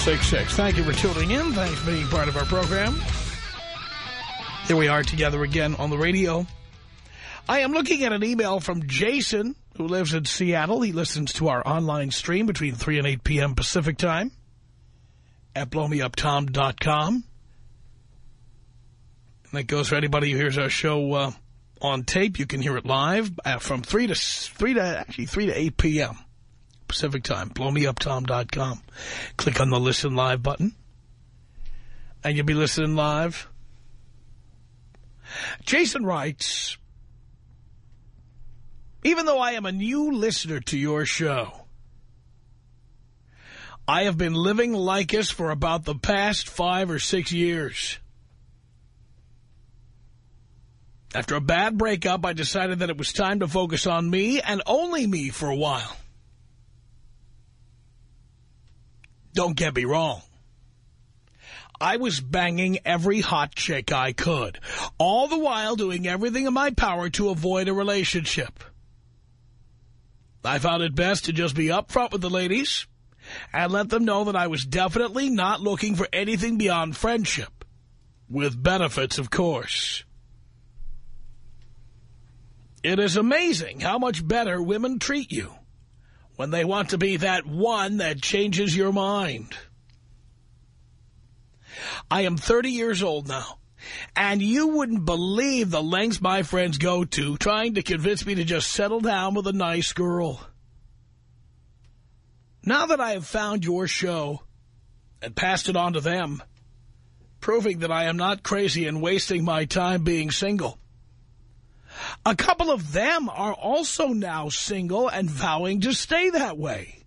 1-800-5800-866. Thank you for tuning in. Thanks for being part of our program. Here we are together again on the radio. I am looking at an email from Jason, who lives in Seattle. He listens to our online stream between 3 and 8 p.m. Pacific time at blowmeuptom.com. And that goes for anybody who hears our show uh, on tape. You can hear it live uh, from 3 to 3 to actually 3 to 8 p.m. Pacific time. Blowmeuptom.com. Click on the listen live button. And you'll be listening live. Jason writes, even though I am a new listener to your show, I have been living Leykis for about the past five or six years. After a bad breakup, I decided that it was time to focus on me and only me for a while. Don't get me wrong. I was banging every hot chick I could, all the while doing everything in my power to avoid a relationship. I found it best to just be upfront with the ladies and let them know that I was definitely not looking for anything beyond friendship, with benefits, of course. It is amazing how much better women treat you when they want to be that one that changes your mind. I am 30 years old now, and you wouldn't believe the lengths my friends go to trying to convince me to just settle down with a nice girl. Now that I have found your show and passed it on to them, proving that I am not crazy and wasting my time being single, a couple of them are also now single and vowing to stay that way.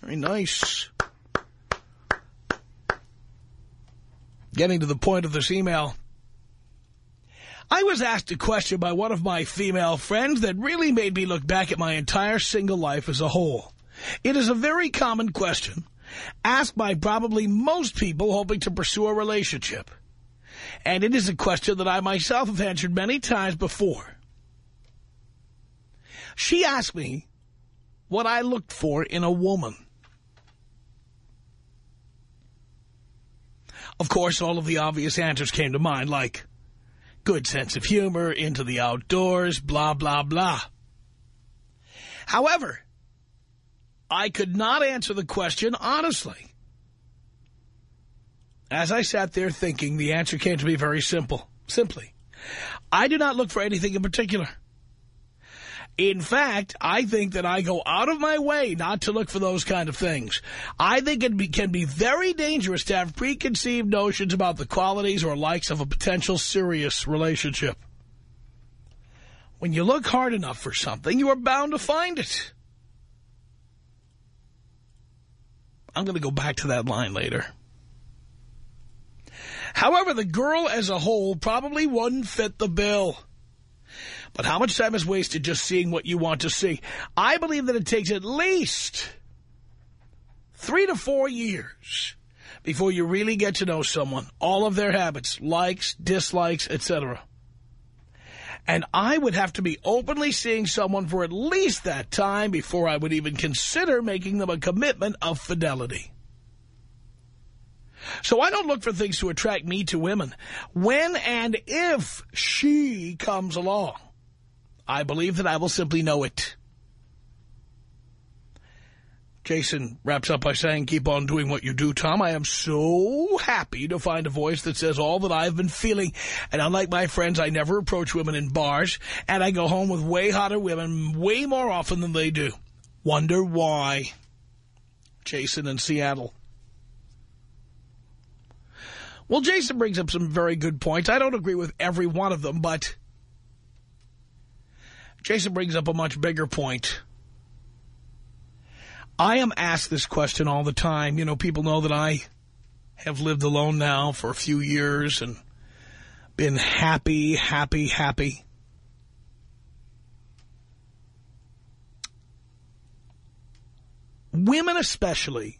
Very nice. Getting to the point of this email. I was asked a question by one of my female friends that really made me look back at my entire single life as a whole. It is a very common question, asked by probably most people hoping to pursue a relationship. And it is a question that I myself have answered many times before. She asked me what I looked for in a woman. Of course, all of the obvious answers came to mind, like good sense of humor, into the outdoors, blah, blah, blah. However, I could not answer the question honestly. As I sat there thinking, the answer came to me very simple. Simply, I do not look for anything in particular. In fact, I think that I go out of my way not to look for those kind of things. I think it be, can be very dangerous to have preconceived notions about the qualities or likes of a potential serious relationship. When you look hard enough for something, you are bound to find it. I'm going to go back to that line later. However, the girl as a whole probably wouldn't fit the bill. But how much time is wasted just seeing what you want to see? I believe that it takes at least three to four years before you really get to know someone, all of their habits, likes, dislikes, etc. And I would have to be openly seeing someone for at least that time before I would even consider making them a commitment of fidelity. So I don't look for things to attract me to women. When and if she comes along, I believe that I will simply know it. Jason wraps up by saying, keep on doing what you do, Tom. I am so happy to find a voice that says all that I've been feeling. And unlike my friends, I never approach women in bars. And I go home with way hotter women way more often than they do. Wonder why. Jason in Seattle. Well, Jason brings up some very good points. I don't agree with every one of them, but Jason brings up a much bigger point. I am asked this question all the time. You know, people know that I have lived alone now for a few years and been happy, happy, happy. Women especially,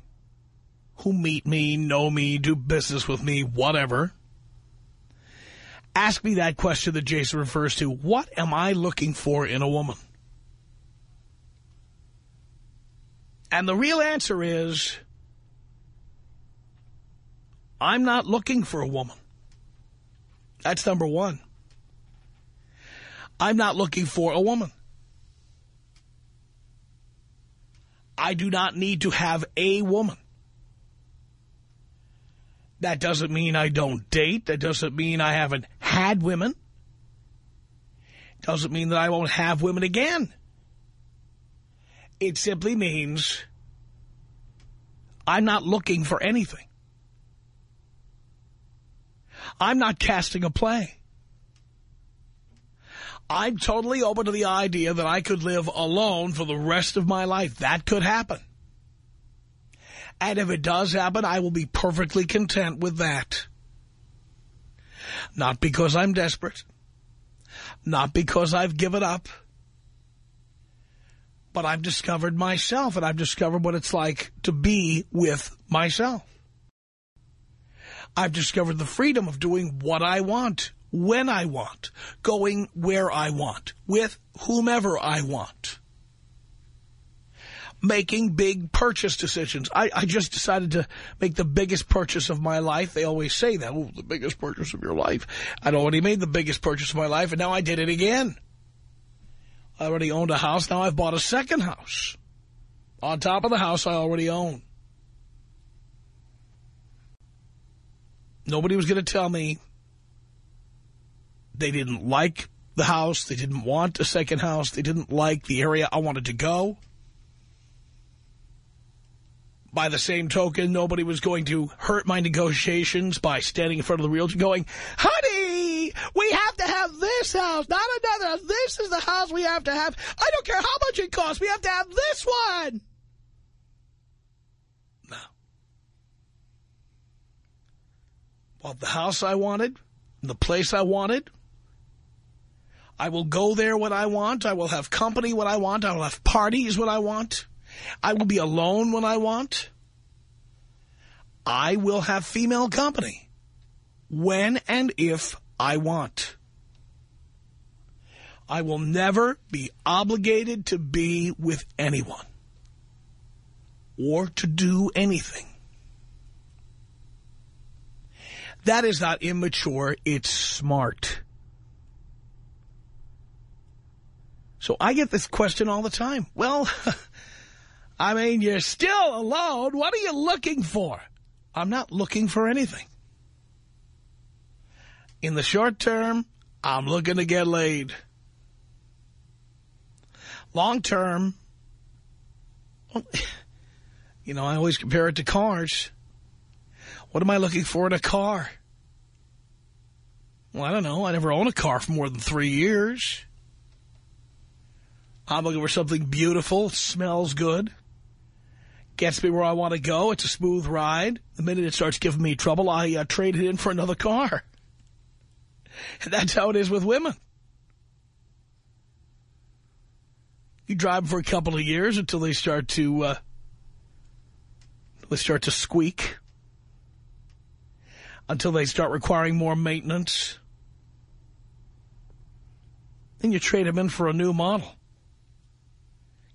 who meet me, know me, do business with me, whatever, ask me that question that Jason refers to. What am I looking for in a woman? And the real answer is, I'm not looking for a woman. That's number one. I'm not looking for a woman. I do not need to have a woman. That doesn't mean I don't date. That doesn't mean I haven't had women. Doesn't mean that I won't have women again. It simply means I'm not looking for anything. I'm not casting a play. I'm totally open to the idea that I could live alone for the rest of my life. That could happen. And if it does happen, I will be perfectly content with that. Not because I'm desperate. Not because I've given up but I've discovered myself, and I've discovered what it's like to be with myself. I've discovered the freedom of doing what I want, when I want, going where I want, with whomever I want. Making big purchase decisions. I, I just decided to make the biggest purchase of my life. They always say that, oh, the biggest purchase of your life. I'd already made the biggest purchase of my life, and now I did it again. I already owned a house. Now I've bought a second house on top of the house I already own. Nobody was going to tell me they didn't like the house. They didn't want a second house. They didn't like the area I wanted to go. By the same token, nobody was going to hurt my negotiations by standing in front of the realtor going, honey, we have to have this house, not another. House. This is the house we have to have. I don't care how much it costs. We have to have this one. No. Bought the house I wanted, the place I wanted. I will go there when I want. I will have company when I want. I will have parties when I want. I will be alone when I want. I will have female company when and if I want. I will never be obligated to be with anyone or to do anything. That is not immature, it's smart. So I get this question all the time. Well, I mean, you're still alone. What are you looking for? I'm not looking for anything. In the short term, I'm looking to get laid. Long term, well, you know, I always compare it to cars. What am I looking for in a car? Well, I don't know. I never own a car for more than three years. I'm looking for something beautiful, smells good gets me where I want to go. It's a smooth ride. The minute it starts giving me trouble, I uh, trade it in for another car. And that's how it is with women. You drive for a couple of years until they start to uh, they start to squeak, until they start requiring more maintenance. Then you trade them in for a new model.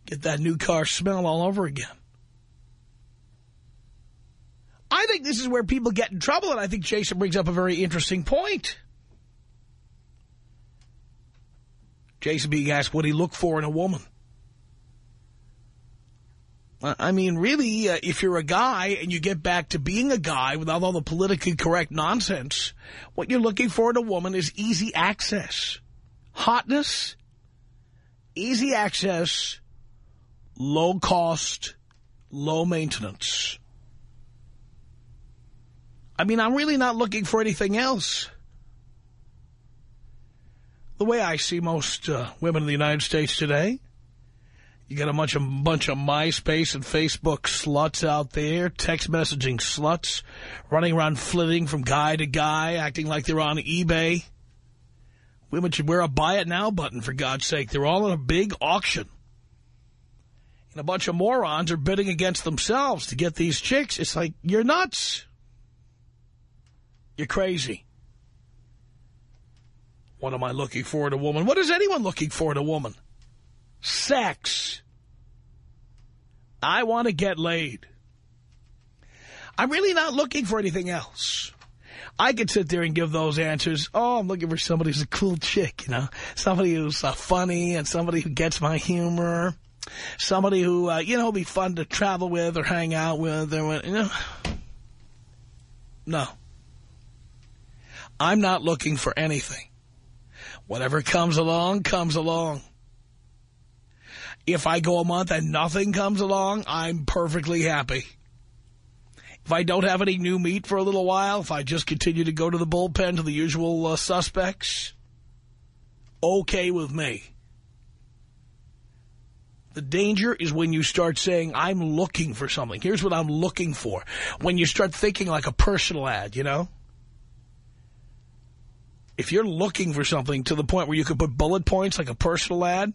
Get that new car smell all over again. I think this is where people get in trouble, and I think Jason brings up a very interesting point. Jason being asked what he looked for in a woman. I mean, really, uh, if you're a guy and you get back to being a guy without all the politically correct nonsense, what you're looking for in a woman is easy access. Hotness, easy access, low cost, low maintenance. I mean, I'm really not looking for anything else. The way I see most uh, women in the United States today, you got a bunch of, bunch of MySpace and Facebook sluts out there, text messaging sluts, running around flitting from guy to guy, acting like they're on eBay. Women should wear a buy it now button, for God's sake. They're all in a big auction. And a bunch of morons are bidding against themselves to get these chicks. It's like, you're nuts. You're crazy. What am I looking for in a woman? What is anyone looking for in a woman? sex. I want to get laid. I'm really not looking for anything else. I could sit there and give those answers. Oh, I'm looking for somebody who's a cool chick, you know, somebody who's uh, funny and somebody who gets my humor, somebody who, uh, you know, be fun to travel with or hang out with. Or, you know. No. I'm not looking for anything. Whatever comes along, comes along. If I go a month and nothing comes along, I'm perfectly happy. If I don't have any new meat for a little while, if I just continue to go to the bullpen to the usual uh, suspects, okay with me. The danger is when you start saying, I'm looking for something. Here's what I'm looking for. When you start thinking like a personal ad, you know? If you're looking for something to the point where you could put bullet points like a personal ad,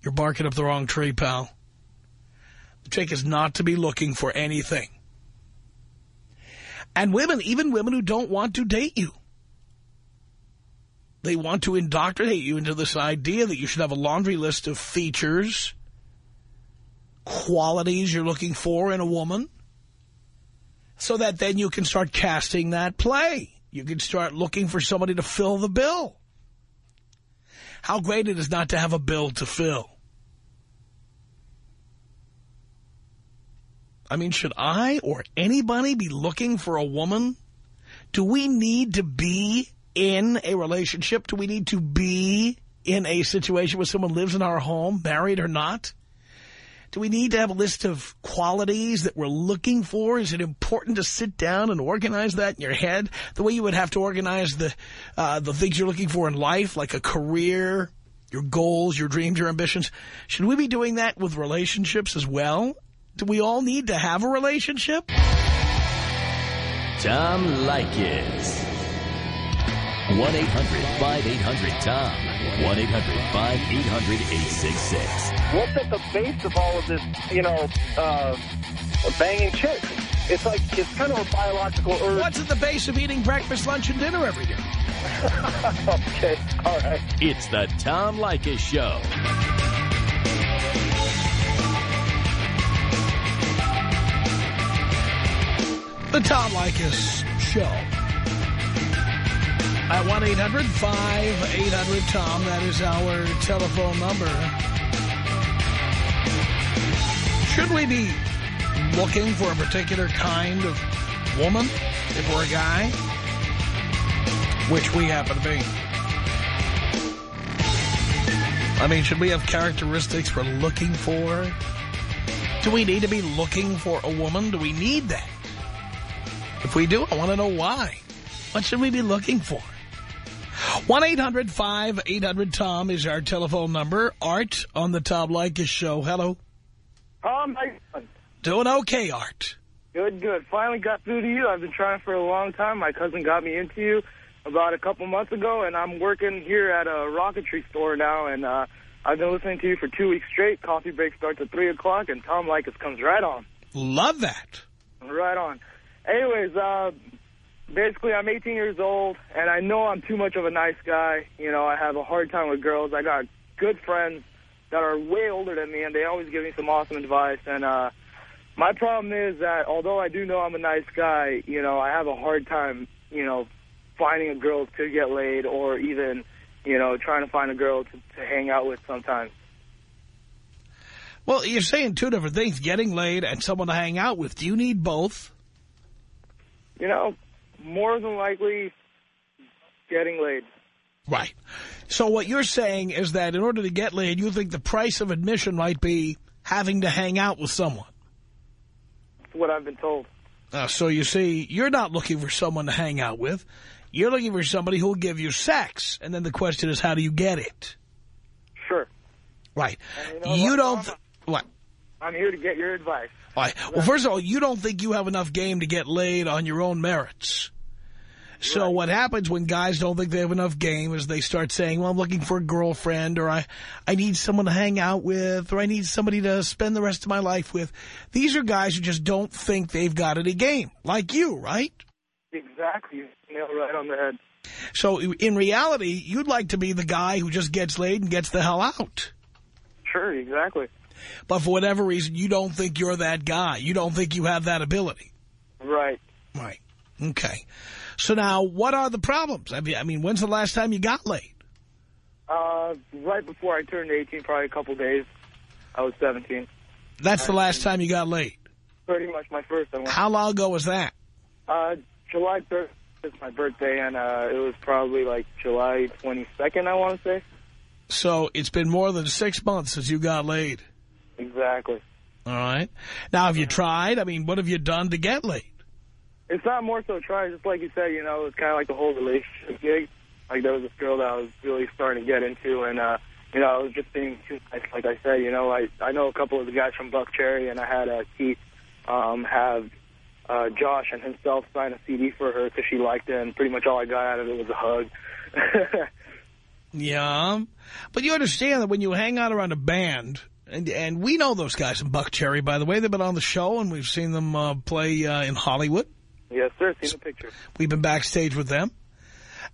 you're barking up the wrong tree, pal. The trick is not to be looking for anything. And women, even women who don't want to date you. They want to indoctrinate you into this idea that you should have a laundry list of features, qualities you're looking for in a woman, so that then you can start casting that play. You can start looking for somebody to fill the bill. How great it is not to have a bill to fill. I mean, should I or anybody be looking for a woman? Do we need to be in a relationship? Do we need to be in a situation where someone lives in our home, married or not? Do we need to have a list of qualities that we're looking for? Is it important to sit down and organize that in your head the way you would have to organize the uh, the things you're looking for in life, like a career, your goals, your dreams, your ambitions? Should we be doing that with relationships as well? Do we all need to have a relationship? Tom Leykis. 1-800-5800-TOM. 1-800-5800-866. What's at the base of all of this, you know, uh, banging chicks? It's like, it's kind of a biological urge. What's at the base of eating breakfast, lunch, and dinner every day? okay, all right. It's the Tom Leykis Show. The Tom Leykis Show. At 1-800-5800-TOM. That is our telephone number. Should we be looking for a particular kind of woman if we're a guy? Which we happen to be. I mean, should we have characteristics we're looking for? Do we need to be looking for a woman? Do we need that? If we do, I want to know why. What should we be looking for? 1-800-5800-TOM is our telephone number. Art on the Tom Leykis show. Hello. Tom, how you doing? Doing okay, Art. Good, good. Finally got through to you. I've been trying for a long time. My cousin got me into you about a couple months ago, and I'm working here at a rocketry store now, and uh, I've been listening to you for two weeks straight. Coffee break starts at 3 o'clock, and Tom Leykis comes right on. Love that. Right on. Anyways, uh, basically, I'm 18 years old, and I know I'm too much of a nice guy. You know, I have a hard time with girls. I got good friends that are way older than me, and they always give me some awesome advice. And uh, my problem is that although I do know I'm a nice guy, you know, I have a hard time, you know, finding a girl to get laid or even, you know, trying to find a girl to, to hang out with sometimes. Well, you're saying two different things, getting laid and someone to hang out with. Do you need both? You know, more than likely getting laid. Right. So what you're saying is that in order to get laid, you think the price of admission might be having to hang out with someone. That's what I've been told. Uh, so you see, you're not looking for someone to hang out with. You're looking for somebody who will give you sex. And then the question is, how do you get it? Sure. Right. And you know you don't... Tom? What? I'm here to get your advice. All right. Well, first of all, you don't think you have enough game to get laid on your own merits. So Right. what happens when guys don't think they have enough game is they start saying, well, I'm looking for a girlfriend or I, I need someone to hang out with or I need somebody to spend the rest of my life with. These are guys who just don't think they've got any game, like you, right? Exactly. You nailed right on the head. So in reality, you'd like to be the guy who just gets laid and gets the hell out. Sure, exactly. But for whatever reason, you don't think you're that guy. You don't think you have that ability. Right. Right. Okay. So now, what are the problems? I mean, I mean, when's the last time you got laid? Uh, right before I turned 18, probably a couple days, I was 17. That's the last time you got laid. Pretty much my first. I went, How long ago was that? uh, July 3rd is my birthday, and uh, it was probably like July 22nd, I want to say. So it's been more than six months since you got laid. Exactly. All right. Now, have you tried? I mean, what have you done to get laid? It's not more so try, just like you said, you know, it's kind of like the whole relationship gig. Like, there was this girl that I was really starting to get into, and, uh, you know, I was just being too nice. Like I said, you know, I, I know a couple of the guys from Buckcherry, and I had uh, Keith um, have uh, Josh and himself sign a CD for her because she liked it, and pretty much all I got out of it was a hug. Yeah. But you understand that when you hang out around a band, and, and we know those guys in Buckcherry, by the way. They've been on the show, and we've seen them uh, play uh, in Hollywood. Yes, sir. Seen the picture. We've been backstage with them.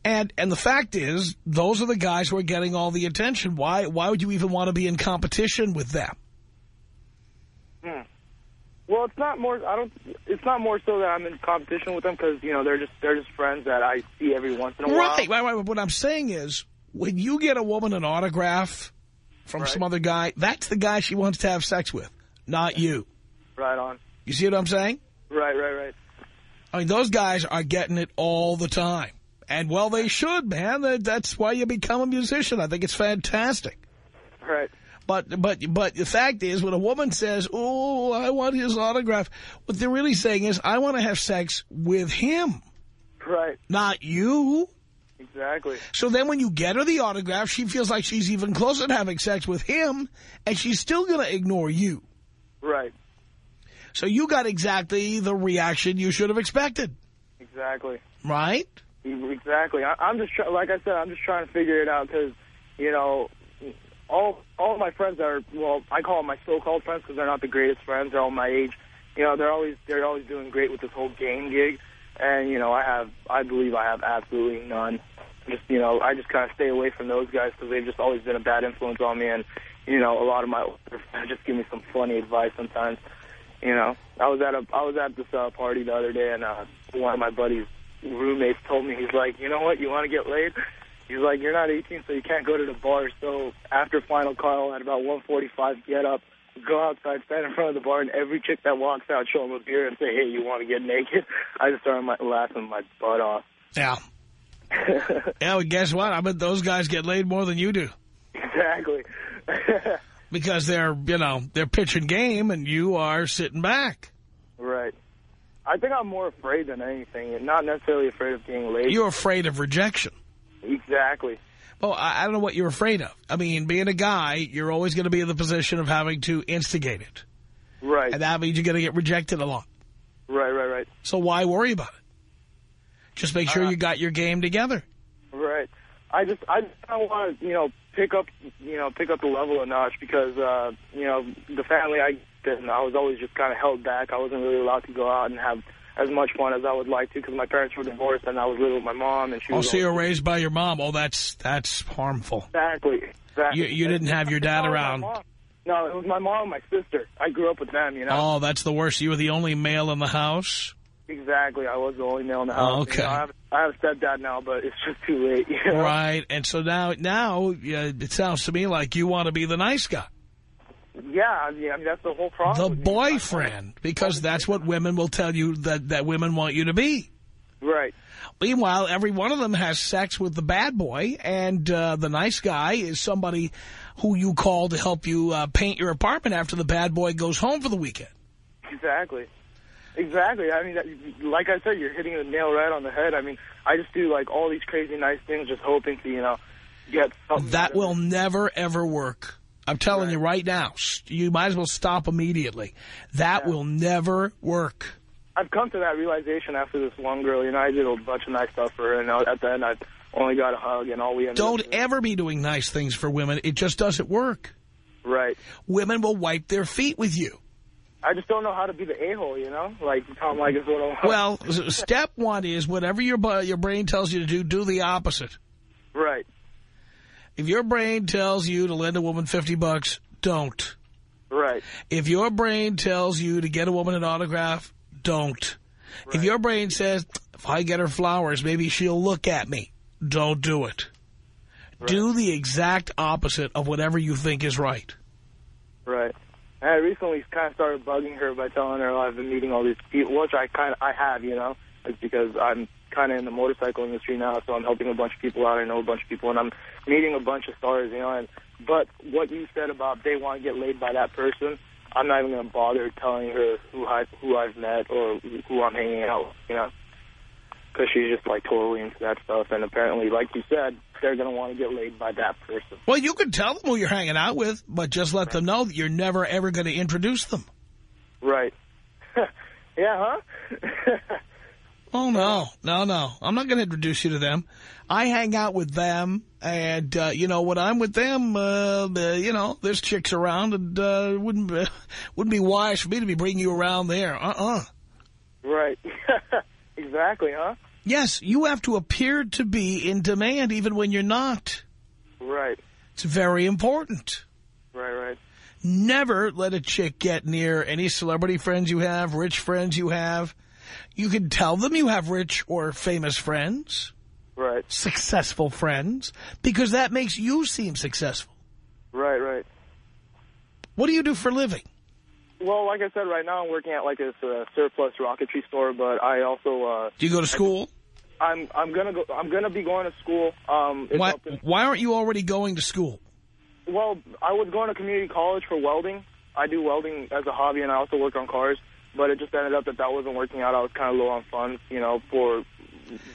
And and the fact is, those are the guys who are getting all the attention. Why why would you even want to be in competition with them? Hmm. Well, it's not more. I don't. It's not more so that I'm in competition with them because you know they're just they're just friends that I see every once in a while. Right, right, right. What I'm saying is, when you get a woman an autograph from Right. some other guy, that's the guy she wants to have sex with, not you. Right on. You see what I'm saying? Right, right, right. I mean, those guys are getting it all the time. And, well, they should, man. That's why you become a musician. I think it's fantastic. Right. But but but the fact is, when a woman says, oh, I want his autograph, what they're really saying is, I want to have sex with him, Right. not you. Exactly. So then when you get her the autograph, she feels like she's even closer to having sex with him, and she's still going to ignore you. Right. So you got exactly the reaction you should have expected, Exactly. right? Exactly. I, I'm just like I said, I'm just trying to figure it out because you know all all my friends are well, I call them my so-called friends because they're not the greatest friends. They're all my age. You know, they're always they're always doing great with this whole game gig, and you know, I have I believe I have absolutely none. Just you know, I just kind of stay away from those guys because they've just always been a bad influence on me, and you know, a lot of my older friends just give me some funny advice sometimes. You know, I was at a I was at this uh, party the other day, and uh, one of my buddies' roommates told me he's like, you know what, you want to get laid? He's like, you're not 18, so you can't go to the bar. So after final call at about 1:45, get up, go outside, stand in front of the bar, and every chick that walks out, show them a beer and say, hey, you want to get naked? I just started my, laughing my butt off. Yeah. Yeah, well, guess what? I bet those guys get laid more than you do. exactly. Because they're, you know, they're pitching game and you are sitting back. right. I think I'm more afraid than anything, and not necessarily afraid of being late. You're afraid of rejection. Exactly. Well, I, I don't know what you're afraid of. I mean, being a guy, you're always going to be in the position of having to instigate it. Right. And that means you're going to get rejected a lot. Right, right, right. So why worry about it? Just make sure Uh, you got your game together. Right. I just I of want to you know pick up you know pick up the level a notch because uh, you know the family I didn't I was always just kind of held back. I wasn't really allowed to go out and have as much fun as I would like to because my parents were divorced and I was living with my mom and she Oh, was so you're raised by your mom. Oh, that's that's harmful. exactly exactly. You, you didn't have your dad No, it was my around. No, it was my mom and my sister. I grew up with them, you know. Oh, that's the worst. You were the only male in the house? Exactly. I was the only male in the house. Okay. You know, I, have, I have a stepdad now, but it's just too late. You know? Right. And so now, now it sounds to me like you want to be the nice guy. Yeah, I mean, I mean that's the whole problem. The boyfriend, because that's what women will tell you that, that women want you to be. Right. Meanwhile, every one of them has sex with the bad boy, and uh, the nice guy is somebody who you call to help you uh, paint your apartment after the bad boy goes home for the weekend. Exactly. Exactly. I mean, like I said, you're hitting the nail right on the head. I mean, I just do like all these crazy nice things, just hoping to, you know, get something. That will never, ever work. I'm telling Right. you right now, you might as well stop immediately. That Yeah. will never work. I've come to that realization after this one girl. You know, I did a bunch of nice stuff for her, and uh, at the end, I only got a hug, and all we ended Don't ever be doing nice things for women. It just doesn't work. Right. Women will wipe their feet with you. I just don't know how to be the a-hole, you know? Like, Tom Leykis what I want. Well, step one is whatever your your brain tells you to do, do the opposite. Right. If your brain tells you to lend a woman 50 bucks, don't. Right. If your brain tells you to get a woman an autograph, don't. Right. If your brain says, if I get her flowers, maybe she'll look at me, don't do it. Right. Do the exact opposite of whatever you think is right. Right. And I recently kind of started bugging her by telling her oh, I've been meeting all these people, which I kind of I have, you know. It's because I'm kind of in the motorcycle industry now, so I'm helping a bunch of people out. I know a bunch of people, and I'm meeting a bunch of stars, you know. And but what you said about they want to get laid by that person, I'm not even going to bother telling her who I who I've met or who I'm hanging out you know. Because she's just like totally into that stuff, and apparently, like you said, they're going to want to get laid by that person. Well, you can tell them who you're hanging out with, but just let them know that you're never, ever going to introduce them. Right. yeah, huh? Oh, no. No, no. I'm not going to introduce you to them. I hang out with them, and, uh, you know, when I'm with them, uh, the, you know, there's chicks around, and uh, it wouldn't, be, wouldn't be wise for me to be bringing you around there. Uh-uh. right. exactly, huh? Yes, you have to appear to be in demand even when you're not. Right. It's very important. Right, right. Never let a chick get near any celebrity friends you have, rich friends you have. You can tell them you have rich or famous friends, Right. successful friends, because that makes you seem successful. Right, right. What do you do for a living? Well, like I said, right now I'm working at like a uh, surplus rocketry store, but I also uh Do you go to school? I'm I'm gonna go I'm gonna be going to school. Um Why, why aren't you already going to school? well, I was going to community college for welding. I do welding as a hobby and I also work on cars, but it just ended up that that wasn't working out. I was kind of low on funds, you know, for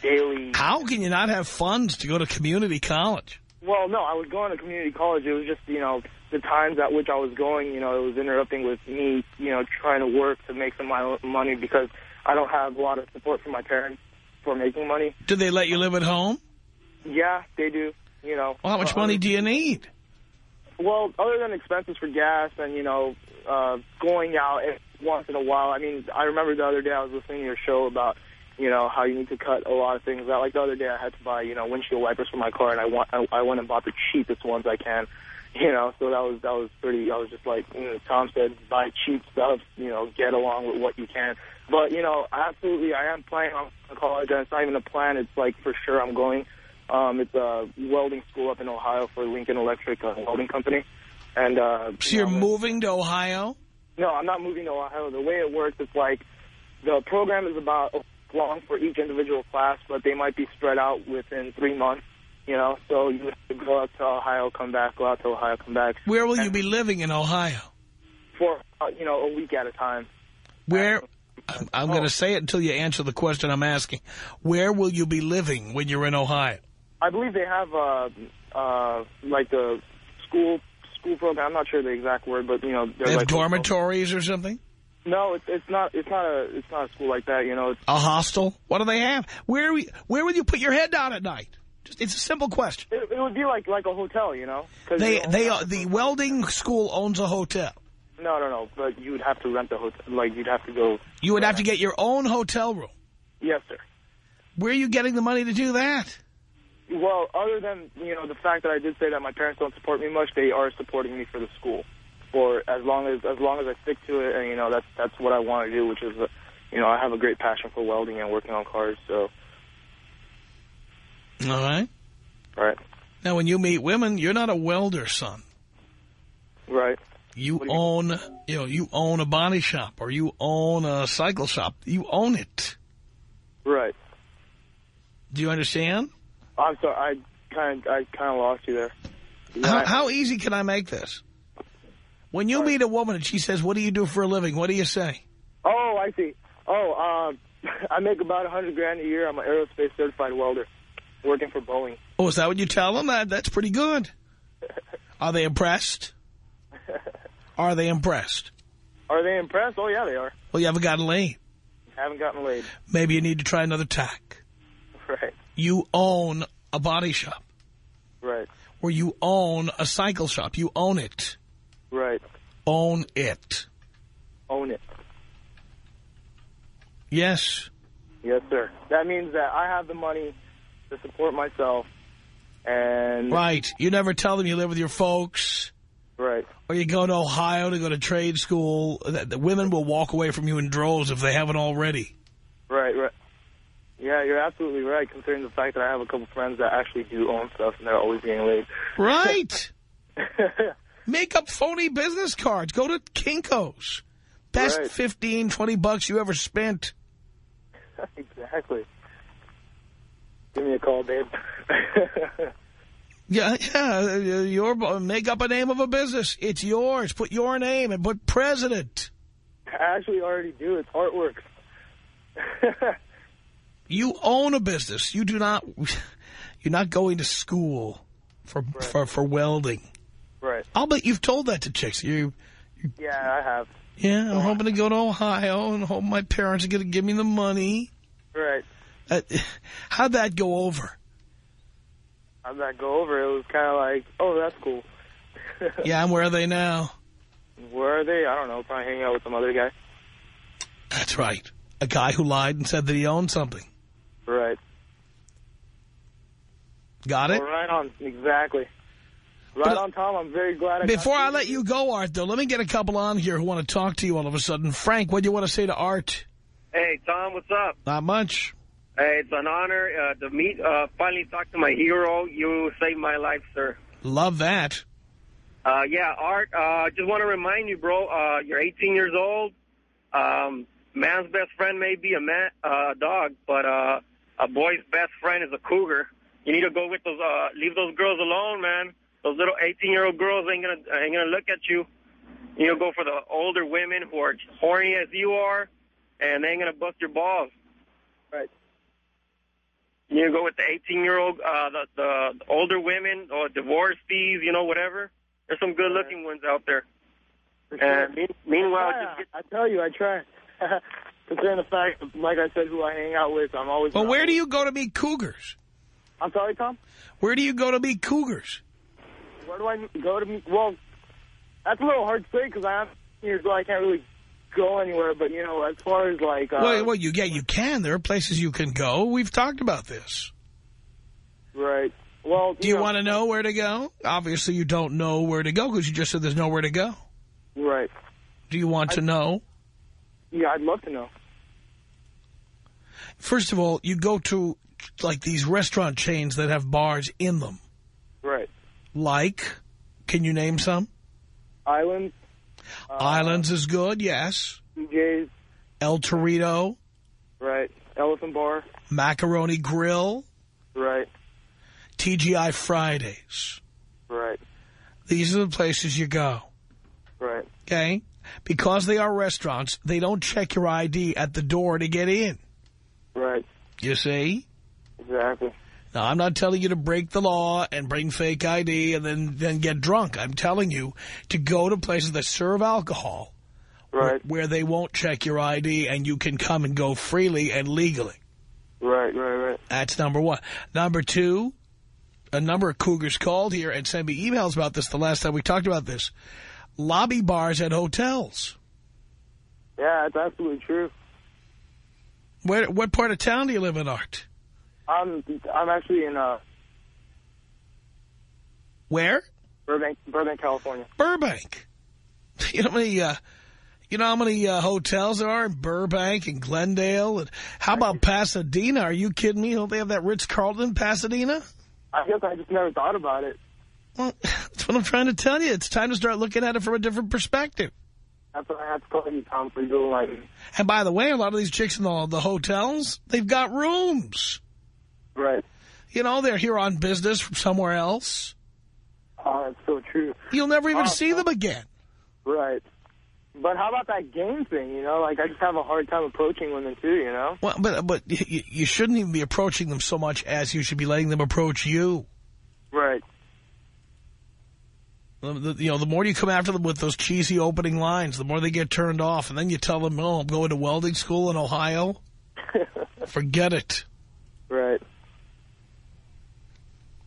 daily How can you not have funds to go to community college? Well, no, I was going to community college. It was just, you know, the times at which I was going, you know, it was interrupting with me, you know, trying to work to make some my own money because I don't have a lot of support from my parents for making money. Do they let you live at home? Yeah, they do, you know. Well, how much Uh, money do you need? Well, other than expenses for gas and, you know, uh, going out once in a while. I mean, I remember the other day I was listening to your show about, you know, how you need to cut a lot of things out. Like the other day I had to buy, you know, windshield wipers for my car, and I, want, I, I went and bought the cheapest ones I can. You know, so that was that was pretty. I was just like, you know, Tom said, buy cheap stuff. You know, get along with what you can. But you know, absolutely, I am planning on college, and it's not even a plan. It's like for sure I'm going. Um, it's a welding school up in Ohio for Lincoln Electric uh, Welding Company. And uh, So you you're know, moving to Ohio? no, I'm not moving to Ohio. The way it works, it's like the program is about long for each individual class, but they might be spread out within three months. You know, so you have to go out to Ohio, come back, go out to Ohio, come back Where will you be living in Ohio? for uh, you know a week at a time. Where, I'm, I'm going to say it until you answer the question I'm asking. Where will you be living when you're in Ohio? I believe they have uh, uh, like the school school program. I'm not sure the exact word, but you know, They have like dormitories or something? No, it's it's not it's not a it's not a school like that. You know, it's A hostel? What do they have? Where we- where will you put your head down at night? Just, it's a simple question. it, it would be like like a hotel. You know, They they are, the welding school owns a hotel. No, no, no. But you'd have to rent the hotel. Like you'd have to go. You would have to get your own hotel room. Yes, sir. Where are you getting the money to do that? Well, other than you know the fact that I did say that my parents don't support me much, they are supporting me for the school. For as long as as long as I stick to it, and you know that's that's what I want to do, which is, uh, you know, I have a great passion for welding and working on cars. So, All right. right, Now, when you meet women, you're not a welder, son. right, You you- own, you know, you own a body shop or you own a cycle shop. You own it. Right. Do you understand? I'm sorry. I kind of I kind of lost you there. How, how easy can I make this? When you meet a woman and she says, what do you do for a living? What do you say? Oh, I see. Oh, um, I make about a hundred grand a year. I'm an aerospace certified welder, working for Boeing. Oh, is that what you tell them? That, that's pretty good. Are they impressed? Are they impressed? Are they impressed? Oh, yeah, they are. Well, you haven't gotten laid. Haven't gotten laid. Maybe you need to try another tack. Right. You own a body shop Right. or you own a cycle shop. You own it. Right. Own it. Own it. Yes. Yes, sir. That means that I have the money to support myself, and Right. You never tell them you live with your folks right. or you go to Ohio to go to trade school. The, the women will walk away from you in droves if they haven't already. Right, right. Yeah, you're absolutely right, considering the fact that I have a couple friends that actually do own stuff and they're always getting laid. Right. Make up phony business cards. Go to Kinko's. Best Right. fifteen, twenty 15, 20 bucks you ever spent. exactly. Give me a call, babe. Yeah, yeah. Your, make up a name of a business. It's yours. Put your name and put president. I actually already do. It's artwork. You own a business. You do not, you're not going to school for, for, for welding. right. I'll bet you've told that to chicks. You, Yeah, I have. yeah, I'm hoping to go to Ohio and hope my parents are going to give me the money. Right. Uh, how'd that go over? How'd that go over? It was kind of like, oh, that's cool. Yeah, and where are they now? Where are they? I don't know. Probably hanging out with some other guy. That's right. A guy who lied and said that he owned something. Right. Got it? Well, right on. Exactly. Right But- on, Tom. I'm very glad I Before got I let you go, Art, though, let me get a couple on here who want to talk to you all of a sudden. Frank, what do you want to say to Art? Hey, Tom, what's up? Not much. It's an honor uh, to meet, uh, finally talk to my hero. You saved my life, sir. Love that. Uh, yeah, Art, uh, just want to remind you, bro, uh, you're 18 years old. Um, man's best friend may be a man, uh, dog, but uh, a boy's best friend is a cougar. You need to go with those, uh, leave those girls alone, man. Those little 18-year-old girls ain't gonna ain't gonna look at you. You know, go for the older women who are horny as you are, and they ain't gonna bust your balls. Right. You go with the 18-year-old, uh, the, the the older women or divorcees, you know, whatever. There's some good-looking ones out there. Sure. And mean, meanwhile, Yeah, just get, I tell you, I try. Considering the fact, like I said, who I hang out with, I'm always. Well, where do you go to meet cougars? I'm sorry, Tom. Where do you go to meet cougars? Where do I go to meet? Well, that's a little hard to say because I'm here, so I can't really go anywhere. But you know, as far as like, uh, well, well, you yeah, you can. There are places you can go. We've talked about this. right. Well, Do you want to know where to go? Obviously, you don't know where to go because you just said there's nowhere to go. Right. Do you want to know? Yeah, I'd love to know. First of all, you go to like these restaurant chains that have bars in them. Right. Like, can you name some? Islands. Uh, Islands is good, yes. El Torito, Right. Elephant Bar. Macaroni Grill, Right. TGI Fridays. Right. These are the places you go, Right. okay? Because they are restaurants, they don't check your ID at the door to get in. Right. You see? Exactly. Now, I'm not telling you to break the law and bring fake ID and then, then get drunk. I'm telling you to go to places that serve alcohol Right. where they won't check your ID and you can come and go freely and legally. Right. Right. Right. That's number one. Number two, a number of cougars called here and sent me emails about this the last time we talked about this. Lobby bars at hotels. Yeah, that's absolutely true. Where, what part of town do you live in, Art? I'm I'm actually in uh Where? Burbank, Burbank, California. Burbank. You know how many, uh, you know how many uh, hotels there are in Burbank and Glendale? And how about Pasadena? Are you kidding me? Don't they have that Ritz-Carlton in Pasadena? I guess I just never thought about it. Well, that's what I'm trying to tell you. It's time to start looking at it from a different perspective. That's what I had to call you, Tom, for doing like... And by the way, a lot of these chicks in the, the hotels, they've got rooms. Right. You know, they're here on business from somewhere else. Oh, that's so true. You'll never even Oh, see them again. Right. But how about that game thing, you know? Like, I just have a hard time approaching women, too, you know? Well, but but you, you shouldn't even be approaching them so much as you should be letting them approach you. Right. The- You know, the more you come after them with those cheesy opening lines, the more they get turned off. And then you tell them, oh, I'm going to welding school in Ohio. Forget it. right.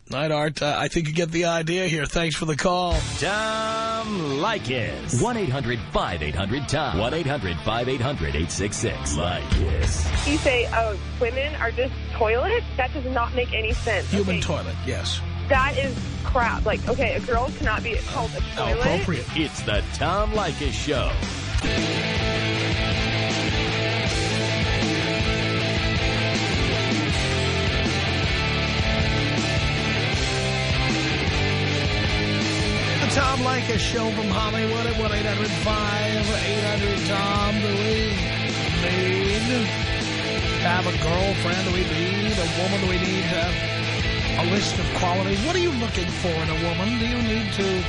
Night, Art. Uh, I think you get the idea here. Thanks for the call. Tom Leykis. 1-800-5800-TOM. 1-800-5800-866. Leykis. You say, oh, women are just toilets? That does not make any sense. Human Okay, toilet, yes. That is crap. Like, okay, a girl cannot be called a How toilet. appropriate. It's the Tom Leykis Show. Tom Leykis Show from Hollywood at 1-800-5800-TOM. Do we need to have a girlfriend? Do we need a woman? Do we need to have a list of qualities? What are you looking for in a woman? Do you need to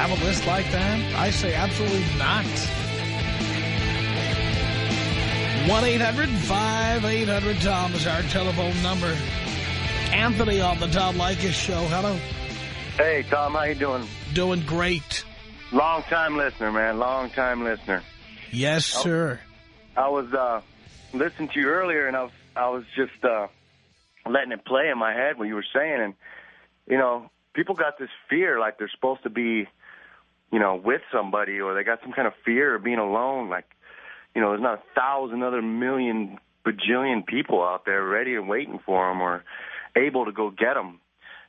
have a list like that? I say absolutely not. 1-800-5800-TOM is our telephone number. Anthony on the Tom Leykis Show. Hello. Hey, Tom, how you doing? Doing great. Long time listener, man. Long time listener. Yes, sir. I was uh, listening to you earlier, and I was I was just uh, letting it play in my head what you were saying, and you know, people got this fear like they're supposed to be, you know, with somebody, or they got some kind of fear of being alone. Like, you know, there's not a thousand other million bajillion people out there ready and waiting for them, or able to go get them.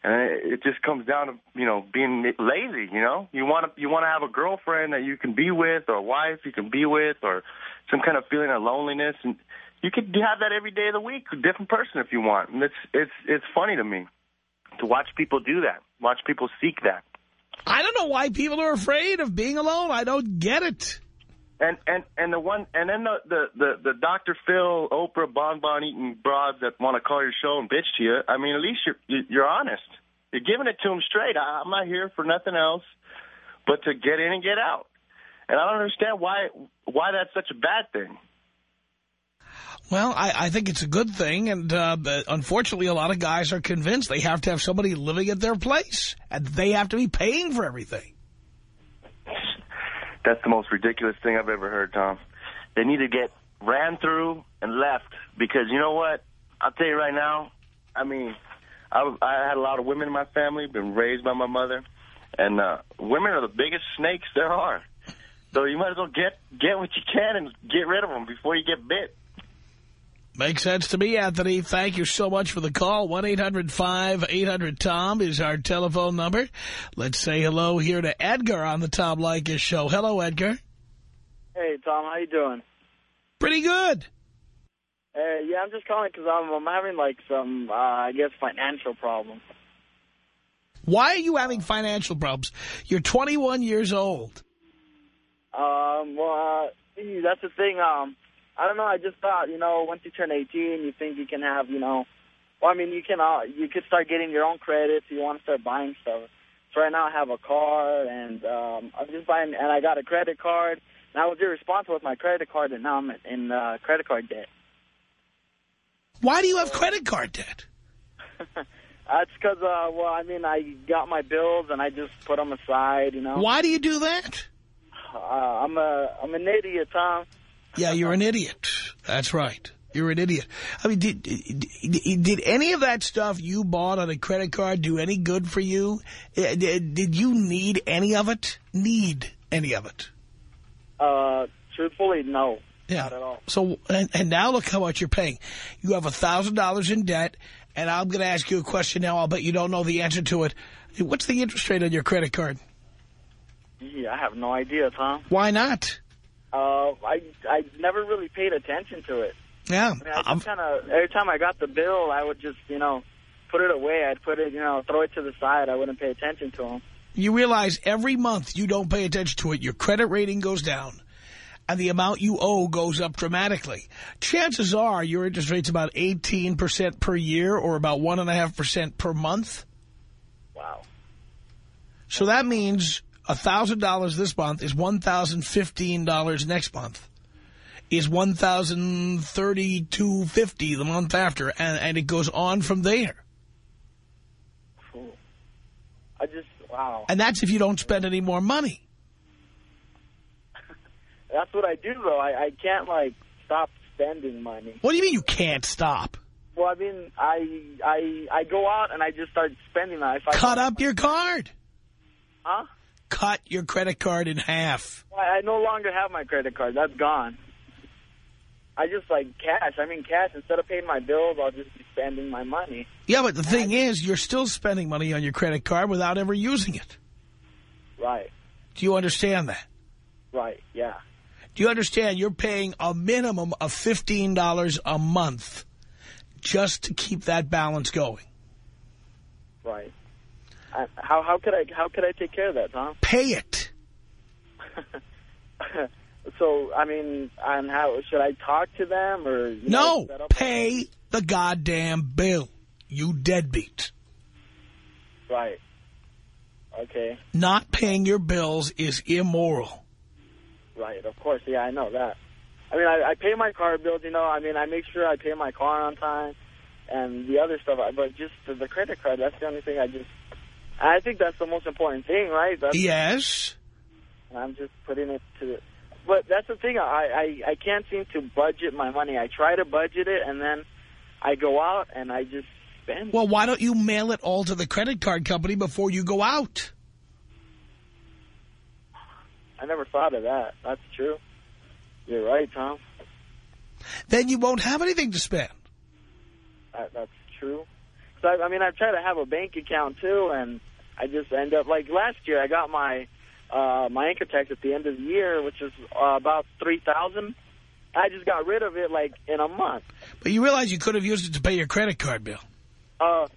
And it just comes down to you know being lazy. You know, you want to you want to have a girlfriend that you can be with, or a wife you can be with, or some kind of feeling of loneliness, and you could have that every day of the week, a different person if you want. And it's it's it's funny to me to watch people do that, watch people seek that. I don't know why people are afraid of being alone. I don't get it. And and and the one and then the the the, the Dr. Phil, Oprah, bonbon eating broads that want to call your show and bitch to you. I mean, at least you're you're honest. You're giving it to them straight. I, I'm not here for nothing else but to get in and get out. And I don't understand why why that's such a bad thing. Well, I, I think it's a good thing, and uh, unfortunately, a lot of guys are convinced they have to have somebody living at their place, and they have to be paying for everything. That's the most ridiculous thing I've ever heard, Tom. They need to get ran through and left because you know what? I'll tell you right now. I mean, I, I had a lot of women in my family, been raised by my mother, and uh, women are the biggest snakes there are. So you might as well get get what you can and get rid of them before you get bit. Makes sense to me, Anthony. Thank you so much for the call. 1-800-5800-TOM is our telephone number. Let's say hello here to Edgar on the Tom Leykis show. Hello, Edgar. Hey, Tom, how you doing? Pretty good. Hey, yeah, I'm just calling because I'm, I'm having, like, some, uh, I guess, financial problems. Why are you having financial problems? You're 21 years old. Um, well, uh, that's the thing. Um, I don't know. I just thought, you know, once you turn 18, you think you can have, you know, well, I mean, you can, uh, you could start getting your own credits. You want to start buying stuff. So right now I have a car, and um, I'm just buying, and I got a credit card. And I was irresponsible with my credit card, and now I'm in uh, credit card debt. Why do you have credit card debt? That's because, uh, well, I mean, I got my bills, and I just put them aside, you know. Why do you do that? Uh, I'm a, I'm an idiot, Tom. Yeah, you're an idiot. That's right. You're an idiot. I mean, did, did did any of that stuff you bought on a credit card do any good for you? Uh, Did did you need any of it? Need any of it? Uh, truthfully, no. Yeah. Not at all. So, and, and now look how much you're paying. You have a $1,000 in debt, and I'm going to ask you a question now. I'll bet you don't know the answer to it. What's the interest rate on your credit card? Yeah, I have no idea, Tom. Why not? Uh, I I never really paid attention to it. Yeah. I mean, I just kind of every time I got the bill, I would just you know put it away. I'd put it, you know, throw it to the side. I wouldn't pay attention to them. You realize every month you don't pay attention to it, your credit rating goes down and the amount you owe goes up dramatically. Chances are your interest rate's about 18% per year or about 1.5% per month. Wow. So that means $1,000 this month is $1,015 next month. Is $1,032.50 the month after, and, and it goes on from there. Cool. I just, wow. And that's if you don't spend any more money. That's what I do, though. I, I can't, like, stop spending money. What do you mean you can't stop? Well, I mean, I I I go out and I just start spending. If I Cut up your card. Huh? Cut your credit card in half. I, I no longer have my credit card. That's gone. I just, like, cash. I mean, cash. Instead of paying my bills, I'll just be spending my money. Yeah, but the thing is, you're still spending money on your credit card without ever using it. Right. Do you understand that? Right. Yeah. Do you understand you're paying a minimum of $15 a month just to keep that balance going? Right. I, how how could I how could I take care of that, Tom? Pay it. so I mean, and how should I talk to them or you No, know, pay the goddamn bill, you deadbeat. Right. Okay. Not paying your bills is immoral. Right. Of course. Yeah, I know that. I mean, I, I pay my car bills. You know, I mean, I make sure I pay my car on time, and the other stuff. But just the, the credit card, that's the only thing I just. I think that's the most important thing, right? That's, Yes. I'm just putting it to. But that's the thing. I, I I can't seem to budget my money. I try to budget it, and then I go out and I just spend. Well, why don't you mail it all to the credit card company before you go out? I never thought of that. That's true. You're right, Tom. Then you won't have anything to spend. That, that's true. So I, I mean, I try to have a bank account too, and I just end up like last year. I got my uh, my income tax at the end of the year, which is uh, about three thousand. I just got rid of it like in a month. But you realize you could have used it to pay your credit card bill. Uh,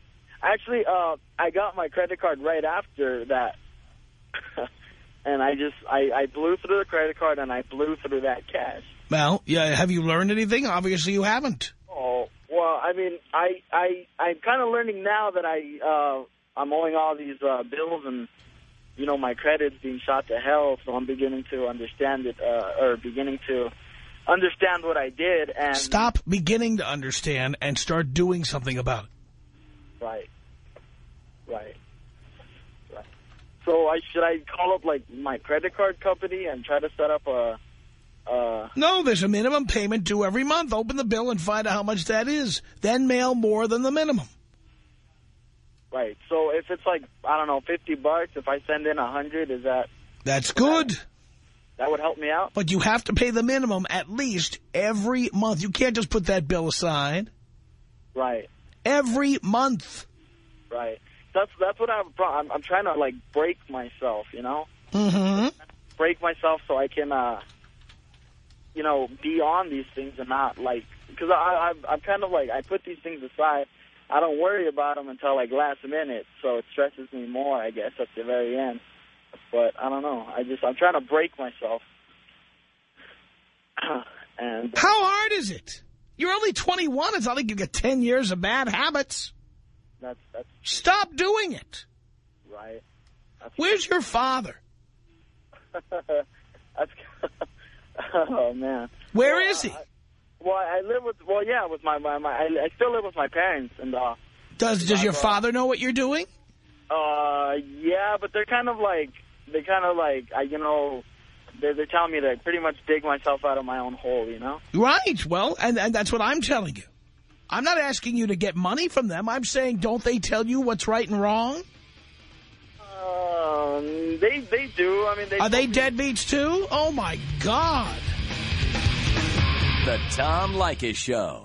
actually, uh, I got my credit card right after that. and I just, I, I blew through the credit card and I blew through that cash. Well, yeah, have you learned anything? Obviously you haven't. Oh, well, I mean, I, I, I'm kind of learning now that I, uh, I'm owing all these, uh, bills and, you know, my credit's being shot to hell, so I'm beginning to understand it, uh, or beginning to understand what I did and... Stop beginning to understand and start doing something about it. Right. Right. Right. So I should I call up like my credit card company and try to set up a uh No, there's a minimum payment due every month. Open the bill and find out how much that is. Then mail more than the minimum. Right. So if it's like I don't know, 50 bucks, if I send in a 100, is that That's good. that would help me out? But you have to pay the minimum at least every month. You can't just put that bill aside. Right. Every month. Right. That's that's what I'm I'm, I'm trying to like break myself, you know? Mm-hmm. Break myself so I can uh you know, be on these things and not like because I I'm, I'm kind of like I put these things aside. I don't worry about them until like last minute, so it stresses me more, I guess, at the very end. But I don't know. I just I'm trying to break myself. and How hard is it? You're only 21. It's not like you get 10 years of bad habits. that's that's Stop doing it. right. That's, Where's your father? that's oh man. Where Well, is he? I- Well, I live with well, yeah, with my my, my I, I still live with my parents, and uh, Does Does your father know what you're doing? uh, yeah, but they're kind of like they kind of like I, you know, they're they're telling me to pretty much dig myself out of my own hole, you know. Right. Well, and, and that's what I'm telling you. I'm not asking you to get money from them. I'm saying don't they tell you what's right and wrong? Um, they they do. I mean, they Are they deadbeats too? Oh, my God. The Tom Leykis Show.